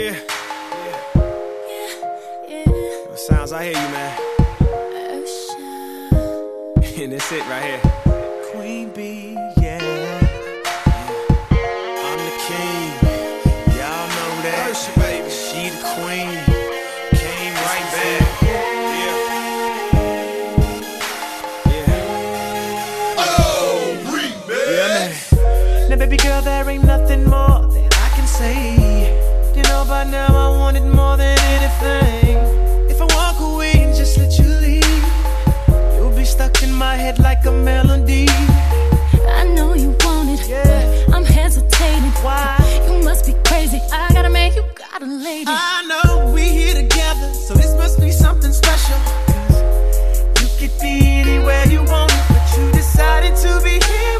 Yeah. Yeah. Sounds, I hear you, man. and that's it right here. Queen Bee, yeah. I'm the king. Y'all know that. Usher, baby. She the queen. Came right back. Yeah. Yeah. Oh, remix. Yeah, man. Now, baby girl, there ain't nothing more that I can say. You know, by now I want it more than anything. If I walk away and just let you leave, you'll be stuck in my head like a melody. I know you want it, Yeah. but I'm hesitating. Why? You must be crazy. I got a man, you got a lady. I know we're here together, so this must be something special. 'Cause you could be anywhere you want, but you decided to be here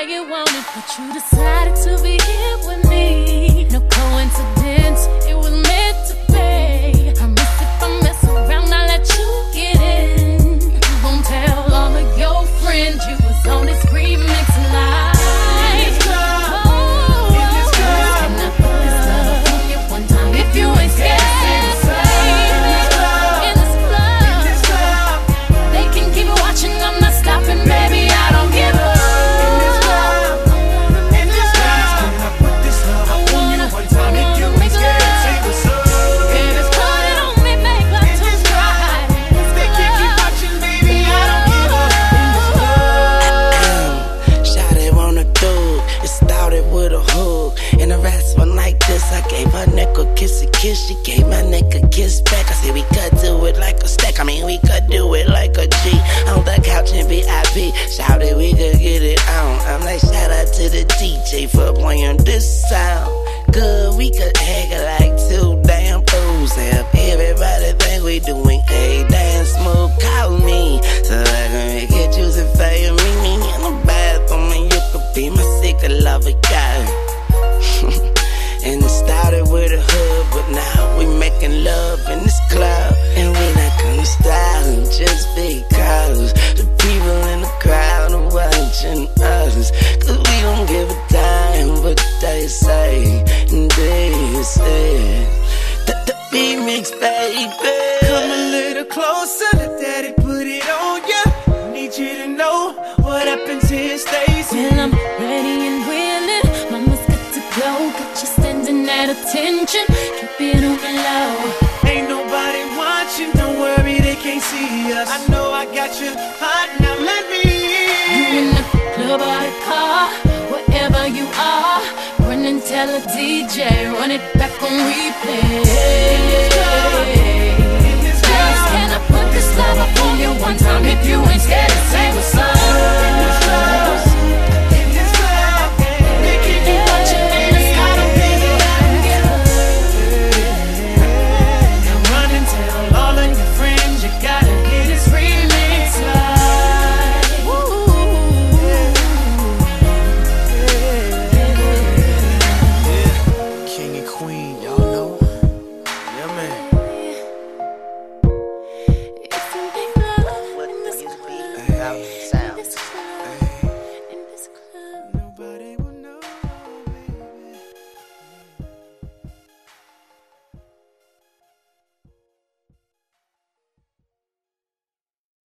anywhere you wanted, but you decided to be here with me. No coincidence, I gave her neck a kiss a kiss. She gave my neck a kiss back. I said we could do it like a stack. I mean we could do it like a G. On the couch in VIP shout it we could get it on. I'm like shout out to the DJ for playing this sound. Good we could it like two damn fools. Have everybody think we doing love in this club and we're not gonna stop just because the people in the crowd are watching us cause we don't give a damn what they say and they say the, the remix baby Come a little closer, let daddy put it on ya. Need you to know what happens here stays here. Well, I'm ready and willing. Mama's got to go. Got you standing at attention. Keep it on the low. Ain't nobody watching, don't worry, they can't see us. I know I got you hot, now let me You in in. the club or the car, wherever you are. Run and tell a DJ, run it back on replay.